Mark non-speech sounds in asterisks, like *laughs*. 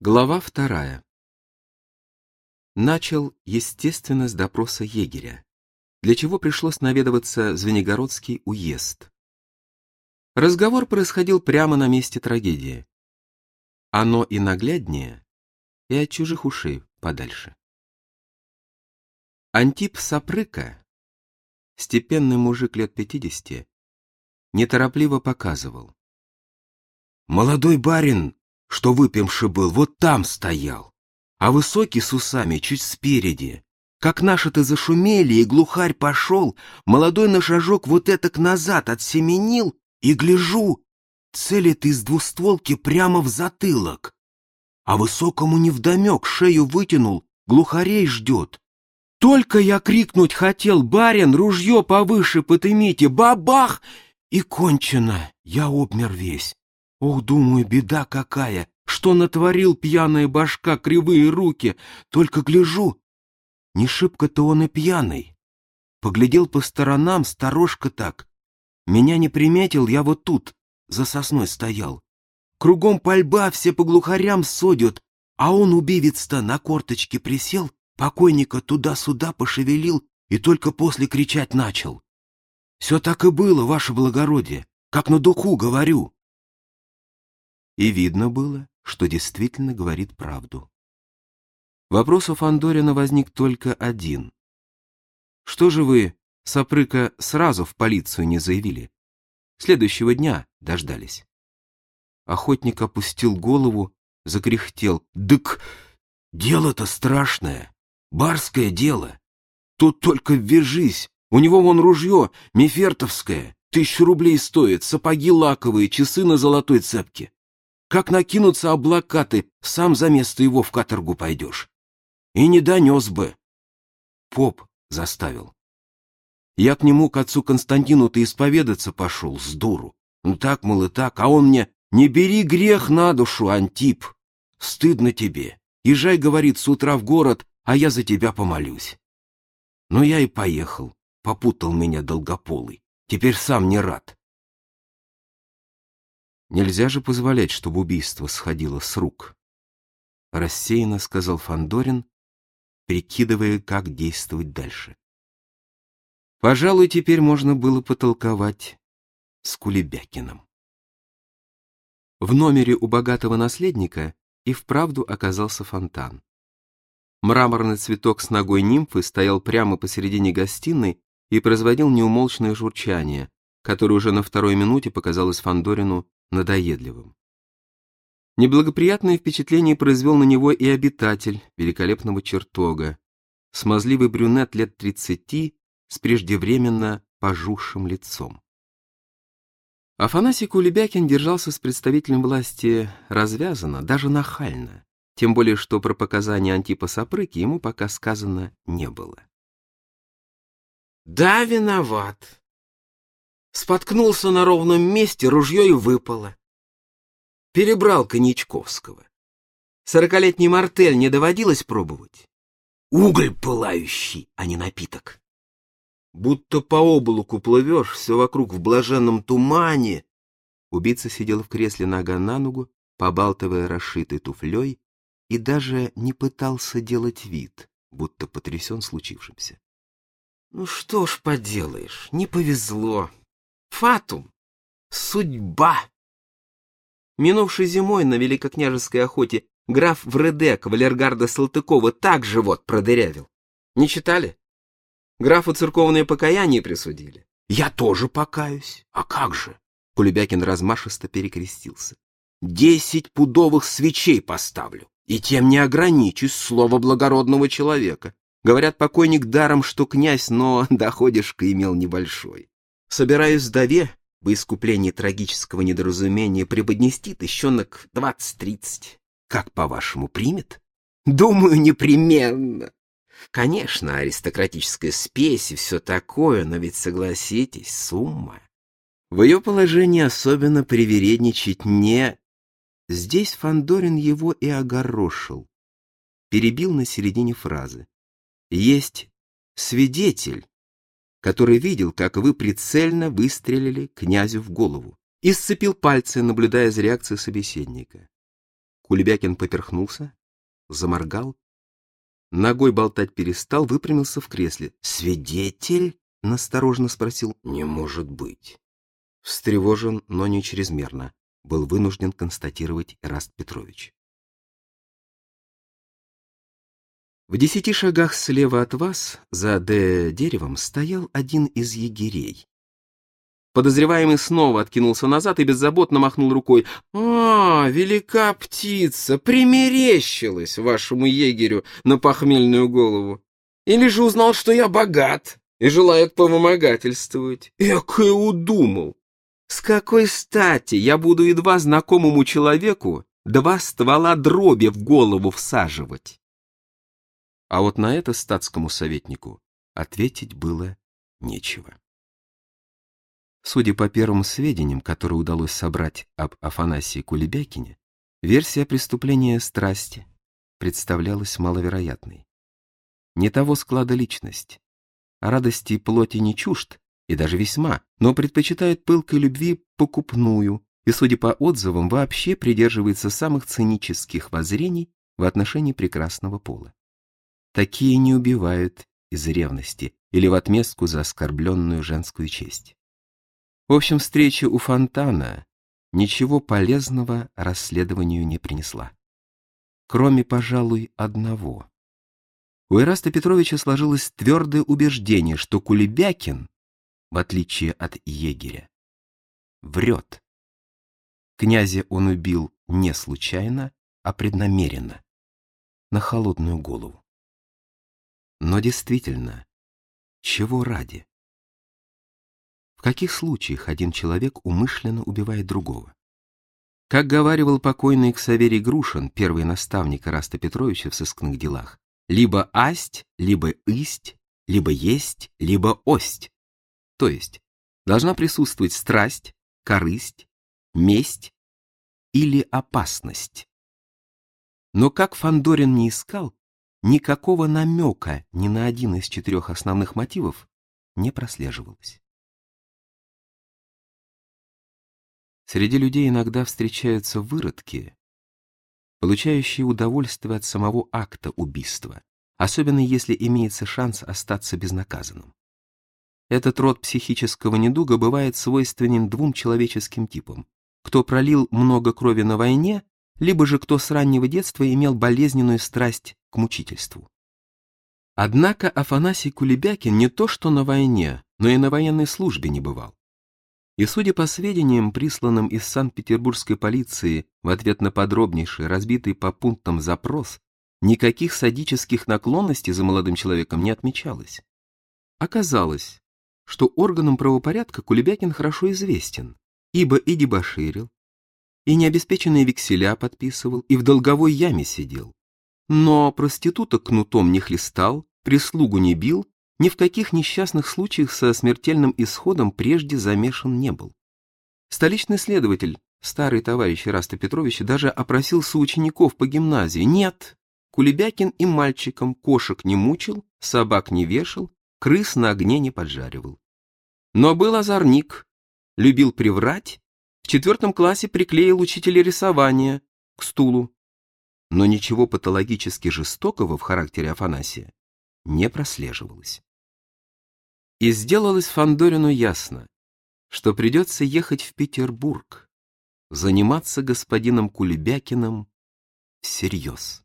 Глава вторая. Начал, естественно, с допроса егеря, для чего пришлось наведываться в Звенигородский уезд. Разговор происходил прямо на месте трагедии. Оно и нагляднее, и от чужих ушей подальше. Антип Сапрыка, степенный мужик лет пятидесяти, неторопливо показывал. «Молодой барин что выпьемши был, вот там стоял, а высокий с усами чуть спереди. Как наши-то зашумели, и глухарь пошел, молодой на шажок вот этак назад отсеменил, и гляжу, целит из двустволки прямо в затылок. А высокому невдомек шею вытянул, глухарей ждет. Только я крикнуть хотел, барин, ружье повыше подымите, бабах! И кончено, я обмер весь. Ох, думаю, беда какая, что натворил пьяная башка, кривые руки. Только гляжу, не шибко-то он и пьяный. Поглядел по сторонам, сторожка так. Меня не приметил, я вот тут, за сосной стоял. Кругом пальба, все по глухарям содят, а он, убивец-то, на корточке присел, покойника туда-сюда пошевелил и только после кричать начал. Все так и было, ваше благородие, как на духу говорю. И видно было, что действительно говорит правду. Вопрос у Фандорина возник только один. Что же вы, Сапрыка, сразу в полицию не заявили? Следующего дня дождались. Охотник опустил голову, закряхтел. «Дык, дело-то страшное, барское дело. Тут только ввяжись, у него вон ружье, мефертовское, тысячу рублей стоит, сапоги лаковые, часы на золотой цепке. Как накинутся облакаты, сам за место его в каторгу пойдешь. И не донес бы. Поп заставил. Я к нему, к отцу Константину-то исповедаться пошел, с дуру. Ну так, мол, и так, а он мне, не бери грех на душу, Антип. Стыдно тебе. Езжай, говорит, с утра в город, а я за тебя помолюсь. Ну я и поехал. Попутал меня долгополый. Теперь сам не рад. Нельзя же позволять, чтобы убийство сходило с рук. Рассеянно сказал Фандорин, прикидывая, как действовать дальше. Пожалуй, теперь можно было потолковать с Кулебякиным. В номере у богатого наследника и вправду оказался фонтан. Мраморный цветок с ногой нимфы стоял прямо посередине гостиной и производил неумолчное журчание, которое уже на второй минуте показалось Фандорину надоедливым. Неблагоприятное впечатление произвел на него и обитатель великолепного чертога, смазливый брюнет лет тридцати с преждевременно пожухшим лицом. Афанасий Кулебякин держался с представителем власти развязанно, даже нахально, тем более что про показания Антипа Сапрыки ему пока сказано не было. «Да, виноват», Споткнулся на ровном месте, ружье и выпало. Перебрал Коньячковского. Сорокалетний мартель не доводилось пробовать. Уголь пылающий, а не напиток. Будто по облаку плывешь, все вокруг в блаженном тумане. Убийца сидел в кресле нога на ногу, побалтывая расшитой туфлей, и даже не пытался делать вид, будто потрясен случившимся. Ну что ж поделаешь, не повезло. Фатум. Судьба. Минувшей зимой на великокняжеской охоте граф Вреде кавалергарда Салтыкова так живот продырявил. Не читали? Графу церковное покаяние присудили. Я тоже покаюсь. А как же? Кулебякин размашисто перекрестился. Десять пудовых свечей поставлю. И тем не ограничусь слово благородного человека. Говорят, покойник даром, что князь, но *laughs* доходишка имел небольшой. Собираюсь вдове, во искуплении трагического недоразумения, преподнести тыщенок двадцать-тридцать. Как, по-вашему, примет? Думаю, непременно. Конечно, аристократическая спесь и все такое, но ведь, согласитесь, сумма. В ее положении особенно привередничать не... Здесь Фандорин его и огорошил. Перебил на середине фразы. Есть свидетель, который видел, как вы прицельно выстрелили князю в голову, и сцепил пальцы, наблюдая за реакцией собеседника. Кулебякин поперхнулся, заморгал, ногой болтать перестал, выпрямился в кресле. «Свидетель?» — настороженно спросил. «Не может быть». Встревожен, но не чрезмерно, был вынужден констатировать Эраст Петрович. В десяти шагах слева от вас, за Д деревом, стоял один из егерей. Подозреваемый снова откинулся назад и беззаботно махнул рукой. «А, велика птица, примерещилась вашему егерю на похмельную голову. Или же узнал, что я богат и желает повымогательствовать. Экое удумал! С какой стати я буду едва знакомому человеку два ствола дроби в голову всаживать?» А вот на это статскому советнику ответить было нечего. Судя по первым сведениям, которые удалось собрать об Афанасии Кулебякине, версия преступления страсти представлялась маловероятной. Не того склада личность, радости плоти не чужд, и даже весьма, но предпочитает пылкой любви покупную и, судя по отзывам, вообще придерживается самых цинических воззрений в отношении прекрасного пола. Такие не убивают из ревности или в отместку за оскорбленную женскую честь. В общем, встреча у фонтана ничего полезного расследованию не принесла. Кроме, пожалуй, одного. У Ираста Петровича сложилось твердое убеждение, что Кулебякин, в отличие от егеря, врет. Князя он убил не случайно, а преднамеренно, на холодную голову. Но действительно, чего ради? В каких случаях один человек умышленно убивает другого? Как говаривал покойный Ксаверий Грушин, первый наставник Раста Петровича в сыскных делах, либо асть, либо исть, либо есть, либо ость. То есть должна присутствовать страсть, корысть, месть или опасность. Но как Фандорин не искал, никакого намека ни на один из четырех основных мотивов не прослеживалось. Среди людей иногда встречаются выродки, получающие удовольствие от самого акта убийства, особенно если имеется шанс остаться безнаказанным. Этот род психического недуга бывает свойственен двум человеческим типам. Кто пролил много крови на войне, либо же кто с раннего детства имел болезненную страсть к мучительству. Однако Афанасий Кулебякин не то что на войне, но и на военной службе не бывал. И судя по сведениям, присланным из Санкт-Петербургской полиции в ответ на подробнейший, разбитый по пунктам запрос, никаких садических наклонностей за молодым человеком не отмечалось. Оказалось, что органам правопорядка Кулебякин хорошо известен, ибо и дебоширил, и необеспеченные векселя подписывал, и в долговой яме сидел. Но проституток кнутом не хлестал, прислугу не бил, ни в каких несчастных случаях со смертельным исходом прежде замешан не был. Столичный следователь, старый товарищ Ираста Петровича, даже опросил соучеников по гимназии. Нет, Кулебякин и мальчикам кошек не мучил, собак не вешал, крыс на огне не поджаривал. Но был озорник, любил приврать в четвертом классе приклеил учителя рисования к стулу. Но ничего патологически жестокого в характере Афанасия не прослеживалось. И сделалось Фандорину ясно, что придется ехать в Петербург, заниматься господином Кулебякиным всерьез.